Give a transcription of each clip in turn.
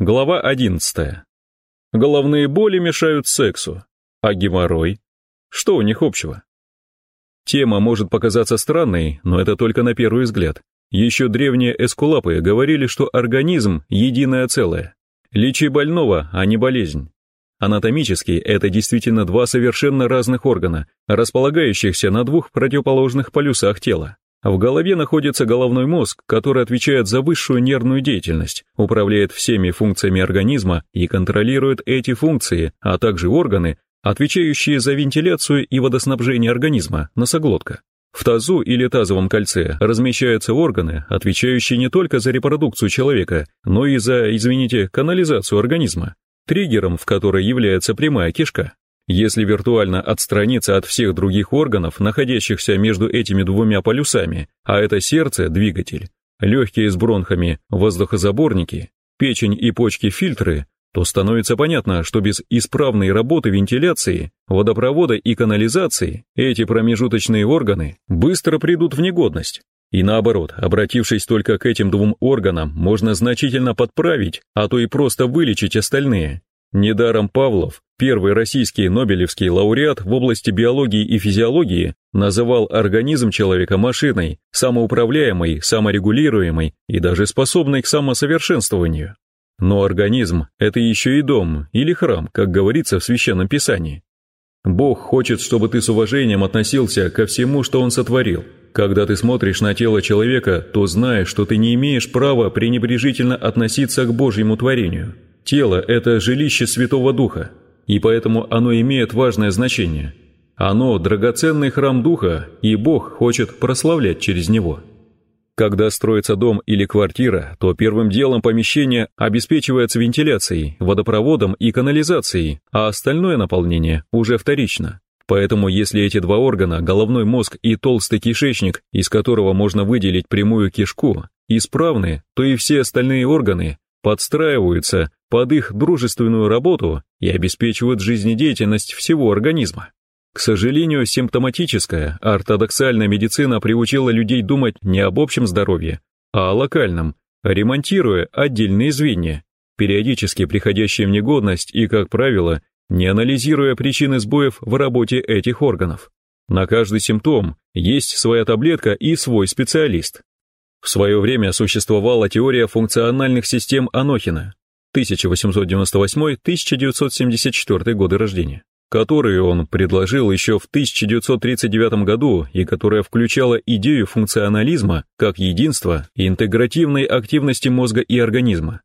Глава 11. Головные боли мешают сексу, а геморрой? Что у них общего? Тема может показаться странной, но это только на первый взгляд. Еще древние эскулапы говорили, что организм – единое целое. Лечи больного, а не болезнь. Анатомически это действительно два совершенно разных органа, располагающихся на двух противоположных полюсах тела. В голове находится головной мозг, который отвечает за высшую нервную деятельность, управляет всеми функциями организма и контролирует эти функции, а также органы, отвечающие за вентиляцию и водоснабжение организма, носоглотка. В тазу или тазовом кольце размещаются органы, отвечающие не только за репродукцию человека, но и за, извините, канализацию организма, триггером в которой является прямая кишка. Если виртуально отстраниться от всех других органов, находящихся между этими двумя полюсами, а это сердце – двигатель, легкие с бронхами – воздухозаборники, печень и почки – фильтры, то становится понятно, что без исправной работы вентиляции, водопровода и канализации эти промежуточные органы быстро придут в негодность. И наоборот, обратившись только к этим двум органам, можно значительно подправить, а то и просто вылечить остальные, Недаром Павлов, первый российский Нобелевский лауреат в области биологии и физиологии, называл организм человека машиной, самоуправляемой, саморегулируемой и даже способной к самосовершенствованию. Но организм – это еще и дом или храм, как говорится в Священном Писании. Бог хочет, чтобы ты с уважением относился ко всему, что Он сотворил. Когда ты смотришь на тело человека, то знаешь, что ты не имеешь права пренебрежительно относиться к Божьему творению – Тело – это жилище Святого Духа, и поэтому оно имеет важное значение. Оно – драгоценный храм Духа, и Бог хочет прославлять через него. Когда строится дом или квартира, то первым делом помещение обеспечивается вентиляцией, водопроводом и канализацией, а остальное наполнение уже вторично. Поэтому если эти два органа, головной мозг и толстый кишечник, из которого можно выделить прямую кишку, исправны, то и все остальные органы подстраиваются под их дружественную работу и обеспечивают жизнедеятельность всего организма. К сожалению, симптоматическая, ортодоксальная медицина приучила людей думать не об общем здоровье, а о локальном, ремонтируя отдельные звенья, периодически приходящие в негодность и, как правило, не анализируя причины сбоев в работе этих органов. На каждый симптом есть своя таблетка и свой специалист. В свое время существовала теория функциональных систем Анохина, 1898-1974 годы рождения, которую он предложил еще в 1939 году и которая включала идею функционализма как единства интегративной активности мозга и организма.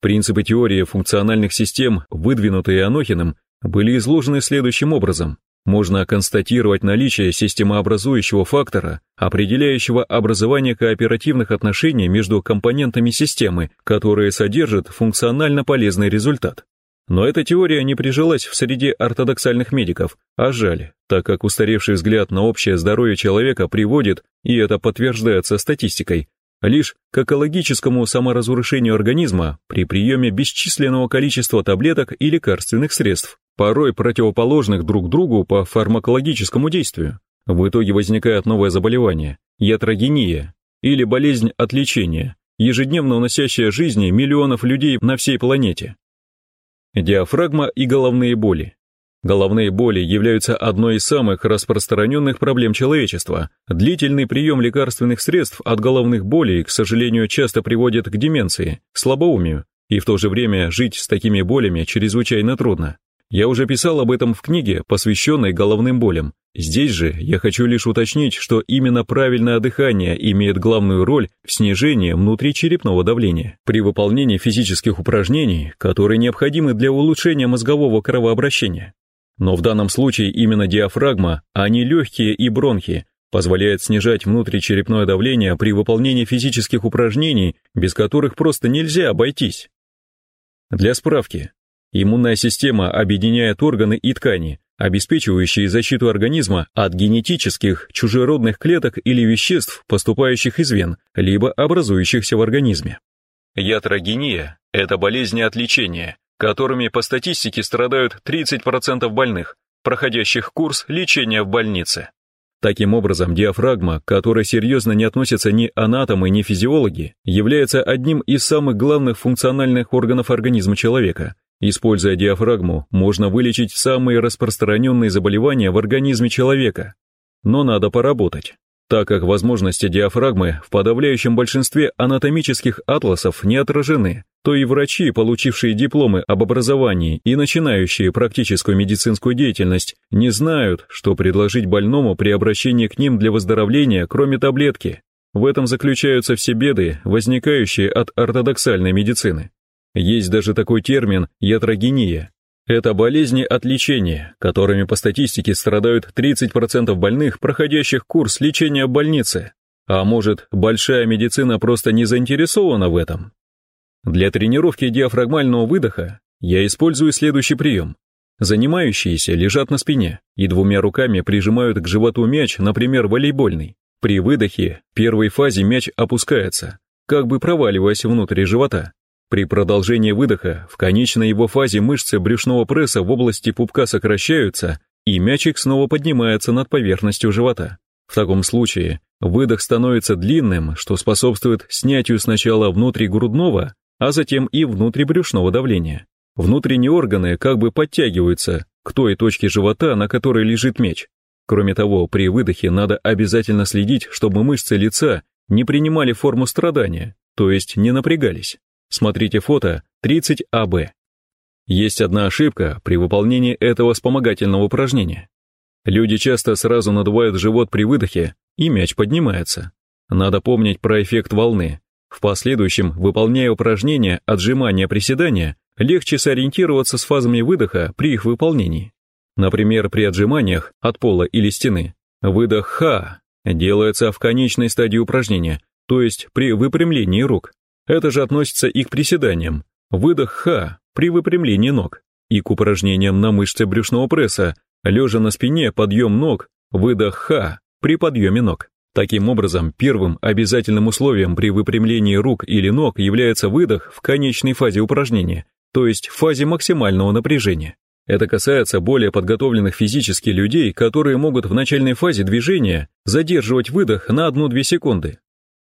Принципы теории функциональных систем, выдвинутые Анохиным, были изложены следующим образом можно констатировать наличие системообразующего фактора, определяющего образование кооперативных отношений между компонентами системы, которые содержат функционально полезный результат. Но эта теория не прижилась в среде ортодоксальных медиков, а жаль, так как устаревший взгляд на общее здоровье человека приводит, и это подтверждается статистикой, лишь к экологическому саморазрушению организма при приеме бесчисленного количества таблеток и лекарственных средств порой противоположных друг другу по фармакологическому действию. В итоге возникает новое заболевание – ятрогения, или болезнь от лечения, ежедневно уносящая жизни миллионов людей на всей планете. Диафрагма и головные боли. Головные боли являются одной из самых распространенных проблем человечества. Длительный прием лекарственных средств от головных болей, к сожалению, часто приводит к деменции, слабоумию, и в то же время жить с такими болями чрезвычайно трудно. Я уже писал об этом в книге, посвященной головным болям. Здесь же я хочу лишь уточнить, что именно правильное дыхание имеет главную роль в снижении внутричерепного давления при выполнении физических упражнений, которые необходимы для улучшения мозгового кровообращения. Но в данном случае именно диафрагма, а не легкие и бронхи, позволяет снижать внутричерепное давление при выполнении физических упражнений, без которых просто нельзя обойтись. Для справки, Иммунная система объединяет органы и ткани, обеспечивающие защиту организма от генетических, чужеродных клеток или веществ, поступающих из вен, либо образующихся в организме. Ятрогения – это болезни от лечения, которыми по статистике страдают 30% больных, проходящих курс лечения в больнице. Таким образом, диафрагма, к которой серьезно не относятся ни анатомы, ни физиологи, является одним из самых главных функциональных органов организма человека. Используя диафрагму, можно вылечить самые распространенные заболевания в организме человека. Но надо поработать так как возможности диафрагмы в подавляющем большинстве анатомических атласов не отражены, то и врачи, получившие дипломы об образовании и начинающие практическую медицинскую деятельность, не знают, что предложить больному при обращении к ним для выздоровления, кроме таблетки. В этом заключаются все беды, возникающие от ортодоксальной медицины. Есть даже такой термин «ятрогения», это болезни от лечения, которыми по статистике страдают 30% больных, проходящих курс лечения в больнице. А может, большая медицина просто не заинтересована в этом? Для тренировки диафрагмального выдоха я использую следующий прием. Занимающиеся лежат на спине и двумя руками прижимают к животу мяч, например, волейбольный. При выдохе, в первой фазе мяч опускается, как бы проваливаясь внутрь живота. При продолжении выдоха в конечной его фазе мышцы брюшного пресса в области пупка сокращаются, и мячик снова поднимается над поверхностью живота. В таком случае выдох становится длинным, что способствует снятию сначала внутригрудного, а затем и внутрибрюшного давления. Внутренние органы как бы подтягиваются к той точке живота, на которой лежит меч. Кроме того, при выдохе надо обязательно следить, чтобы мышцы лица не принимали форму страдания, то есть не напрягались. Смотрите фото 30АБ. Есть одна ошибка при выполнении этого вспомогательного упражнения. Люди часто сразу надувают живот при выдохе, и мяч поднимается. Надо помнить про эффект волны. В последующем, выполняя упражнения отжимания-приседания, легче сориентироваться с фазами выдоха при их выполнении. Например, при отжиманиях от пола или стены. Выдох Х делается в конечной стадии упражнения, то есть при выпрямлении рук. Это же относится и к приседаниям. Выдох Х при выпрямлении ног и к упражнениям на мышцы брюшного пресса, лежа на спине, подъем ног, выдох Х при подъеме ног. Таким образом, первым обязательным условием при выпрямлении рук или ног является выдох в конечной фазе упражнения, то есть в фазе максимального напряжения. Это касается более подготовленных физически людей, которые могут в начальной фазе движения задерживать выдох на 1-2 секунды,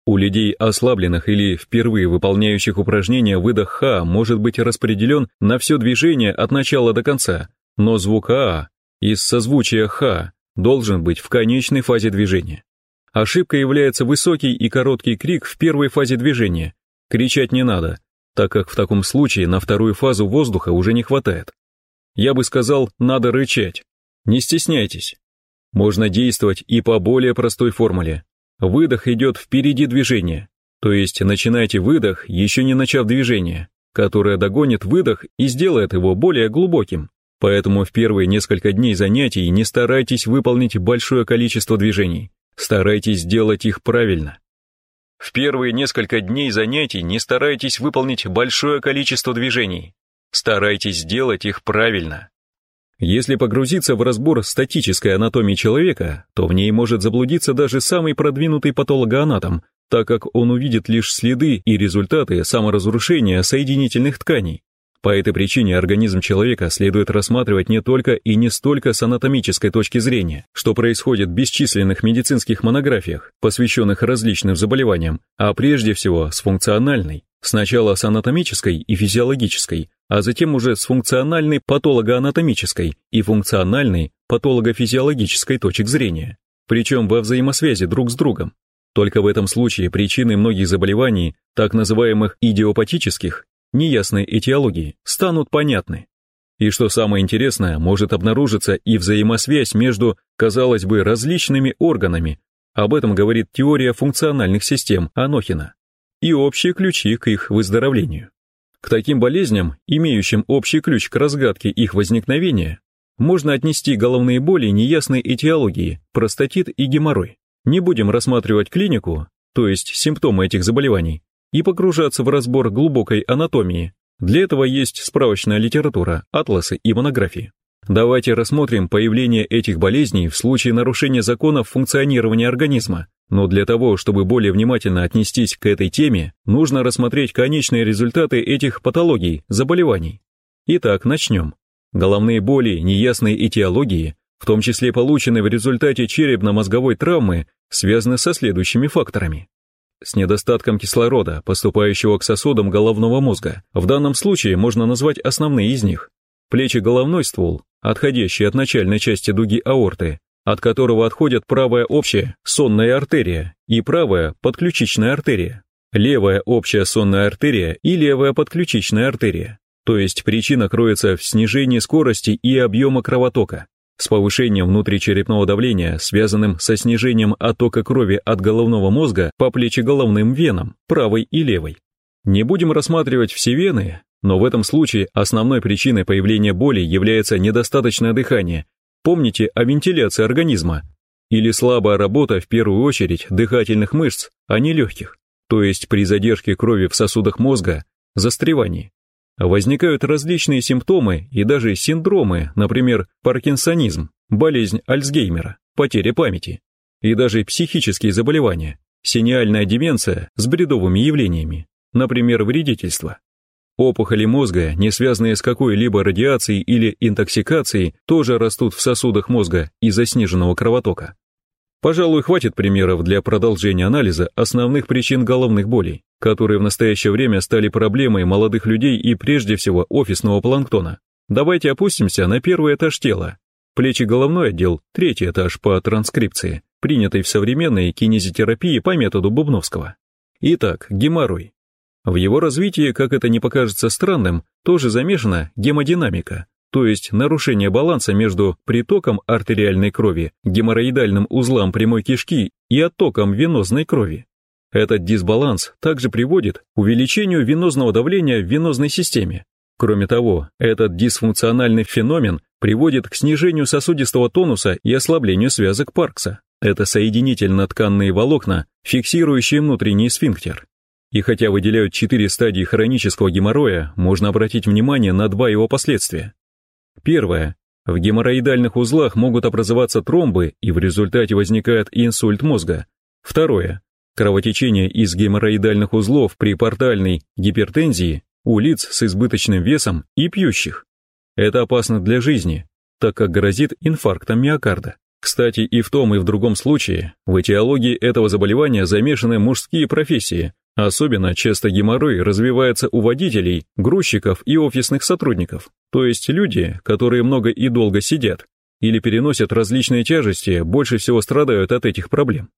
у людей ослабленных или впервые выполняющих упражнения выдох Х может быть распределен на все движение от начала до конца, но звук А из созвучия Х должен быть в конечной фазе движения. Ошибкой является высокий и короткий крик в первой фазе движения. Кричать не надо, так как в таком случае на вторую фазу воздуха уже не хватает. Я бы сказал, надо рычать. Не стесняйтесь. Можно действовать и по более простой формуле. Выдох идет впереди движения, то есть начинайте выдох, еще не начав движение, которое догонит выдох и сделает его более глубоким. Поэтому в первые несколько дней занятий не старайтесь выполнить большое количество движений, старайтесь сделать их правильно. В первые несколько дней занятий не старайтесь выполнить большое количество движений, старайтесь сделать их правильно. Если погрузиться в разбор статической анатомии человека, то в ней может заблудиться даже самый продвинутый патологоанатом, так как он увидит лишь следы и результаты саморазрушения соединительных тканей. По этой причине организм человека следует рассматривать не только и не столько с анатомической точки зрения, что происходит в бесчисленных медицинских монографиях, посвященных различным заболеваниям, а прежде всего с функциональной, сначала с анатомической и физиологической, а затем уже с функциональной патологоанатомической и функциональной патологофизиологической точек зрения, причем во взаимосвязи друг с другом. Только в этом случае причины многих заболеваний, так называемых идиопатических, неясной этиологии, станут понятны. И что самое интересное, может обнаружиться и взаимосвязь между, казалось бы, различными органами. Об этом говорит теория функциональных систем Анохина и общие ключи к их выздоровлению. К таким болезням, имеющим общий ключ к разгадке их возникновения, можно отнести головные боли неясной этиологии, простатит и геморрой. Не будем рассматривать клинику, то есть симптомы этих заболеваний, и погружаться в разбор глубокой анатомии. Для этого есть справочная литература, атласы и монографии. Давайте рассмотрим появление этих болезней в случае нарушения законов функционирования организма. Но для того, чтобы более внимательно отнестись к этой теме, нужно рассмотреть конечные результаты этих патологий, заболеваний. Итак, начнем. Головные боли неясной этиологии в том числе полученные в результате черепно-мозговой травмы, связаны со следующими факторами. С недостатком кислорода, поступающего к сосудам головного мозга. В данном случае можно назвать основные из них. Плечи-головной ствол, отходящий от начальной части дуги аорты, от которого отходят правая общая сонная артерия и правая подключичная артерия, левая общая сонная артерия и левая подключичная артерия. То есть причина кроется в снижении скорости и объема кровотока, с повышением внутричерепного давления, связанным со снижением оттока крови от головного мозга по плечеголовным венам, правой и левой. Не будем рассматривать все вены, но в этом случае основной причиной появления боли является недостаточное дыхание. Помните о вентиляции организма или слабая работа в первую очередь дыхательных мышц, а не легких, то есть при задержке крови в сосудах мозга, застревании. Возникают различные симптомы и даже синдромы, например, паркинсонизм, болезнь Альцгеймера, потеря памяти, и даже психические заболевания, синиальная деменция с бредовыми явлениями, например, вредительство. Опухоли мозга, не связанные с какой-либо радиацией или интоксикацией, тоже растут в сосудах мозга из-за сниженного кровотока. Пожалуй, хватит примеров для продолжения анализа основных причин головных болей, которые в настоящее время стали проблемой молодых людей и прежде всего офисного планктона. Давайте опустимся на первый этаж тела. Плечи головной отдел, третий этаж по транскрипции, принятый в современной кинезитерапии по методу Бубновского. Итак, геморрой. В его развитии, как это не покажется странным, тоже замешана гемодинамика, то есть нарушение баланса между притоком артериальной крови, геморроидальным узлам прямой кишки и оттоком венозной крови. Этот дисбаланс также приводит к увеличению венозного давления в венозной системе. Кроме того, этот дисфункциональный феномен приводит к снижению сосудистого тонуса и ослаблению связок Паркса. Это соединительно-тканные волокна, фиксирующие внутренний сфинктер. И хотя выделяют четыре стадии хронического геморроя, можно обратить внимание на два его последствия. Первое. В геморроидальных узлах могут образоваться тромбы, и в результате возникает инсульт мозга. Второе. Кровотечение из геморроидальных узлов при портальной гипертензии у лиц с избыточным весом и пьющих. Это опасно для жизни, так как грозит инфарктом миокарда. Кстати, и в том, и в другом случае в этиологии этого заболевания замешаны мужские профессии, Особенно часто геморрой развивается у водителей, грузчиков и офисных сотрудников, то есть люди, которые много и долго сидят или переносят различные тяжести, больше всего страдают от этих проблем.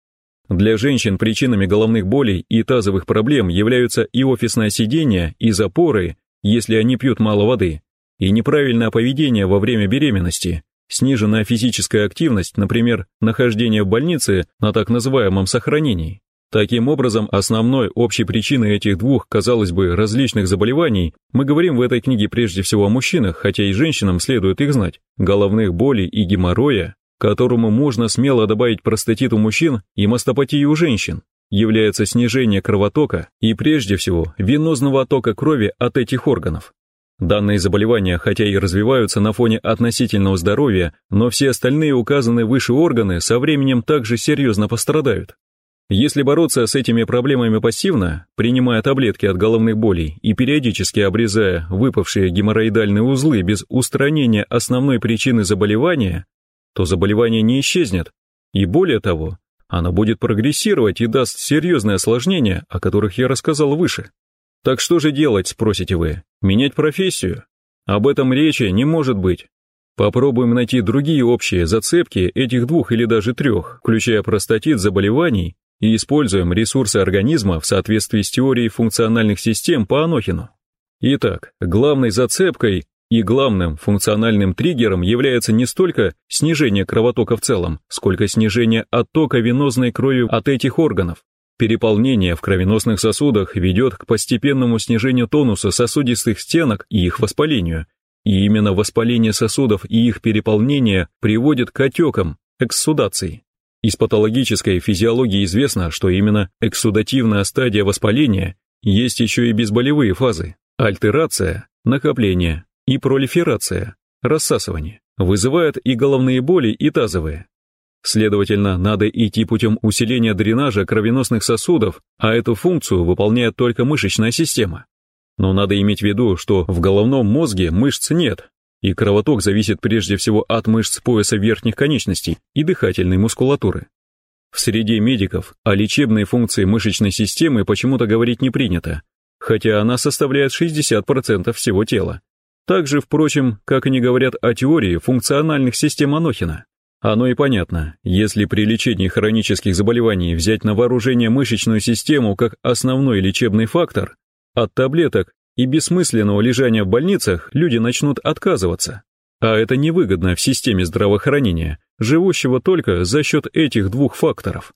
Для женщин причинами головных болей и тазовых проблем являются и офисное сидение, и запоры, если они пьют мало воды, и неправильное поведение во время беременности, сниженная физическая активность, например, нахождение в больнице на так называемом сохранении, Таким образом, основной общей причиной этих двух, казалось бы, различных заболеваний, мы говорим в этой книге прежде всего о мужчинах, хотя и женщинам следует их знать, головных болей и геморроя, которому можно смело добавить простатит у мужчин и мастопатию у женщин, является снижение кровотока и прежде всего венозного оттока крови от этих органов. Данные заболевания, хотя и развиваются на фоне относительного здоровья, но все остальные указанные выше органы со временем также серьезно пострадают. Если бороться с этими проблемами пассивно, принимая таблетки от головных болей и периодически обрезая выпавшие геморроидальные узлы без устранения основной причины заболевания, то заболевание не исчезнет, и более того, оно будет прогрессировать и даст серьезные осложнения, о которых я рассказал выше. Так что же делать, спросите вы? Менять профессию? Об этом речи не может быть. Попробуем найти другие общие зацепки этих двух или даже трех, включая простатит заболеваний и используем ресурсы организма в соответствии с теорией функциональных систем по Анохину. Итак, главной зацепкой и главным функциональным триггером является не столько снижение кровотока в целом, сколько снижение оттока венозной крови от этих органов. Переполнение в кровеносных сосудах ведет к постепенному снижению тонуса сосудистых стенок и их воспалению, и именно воспаление сосудов и их переполнение приводит к отекам, экссудации. Из патологической физиологии известно, что именно эксудативная стадия воспаления есть еще и безболевые фазы, альтерация, накопление и пролиферация, рассасывание, вызывают и головные боли, и тазовые. Следовательно, надо идти путем усиления дренажа кровеносных сосудов, а эту функцию выполняет только мышечная система. Но надо иметь в виду, что в головном мозге мышц нет, и кровоток зависит прежде всего от мышц пояса верхних конечностей и дыхательной мускулатуры. В среде медиков о лечебной функции мышечной системы почему-то говорить не принято, хотя она составляет 60% всего тела. Также, впрочем, как они говорят о теории функциональных систем Анохина. Оно и понятно, если при лечении хронических заболеваний взять на вооружение мышечную систему как основной лечебный фактор, от таблеток и бессмысленного лежания в больницах люди начнут отказываться. А это невыгодно в системе здравоохранения, живущего только за счет этих двух факторов.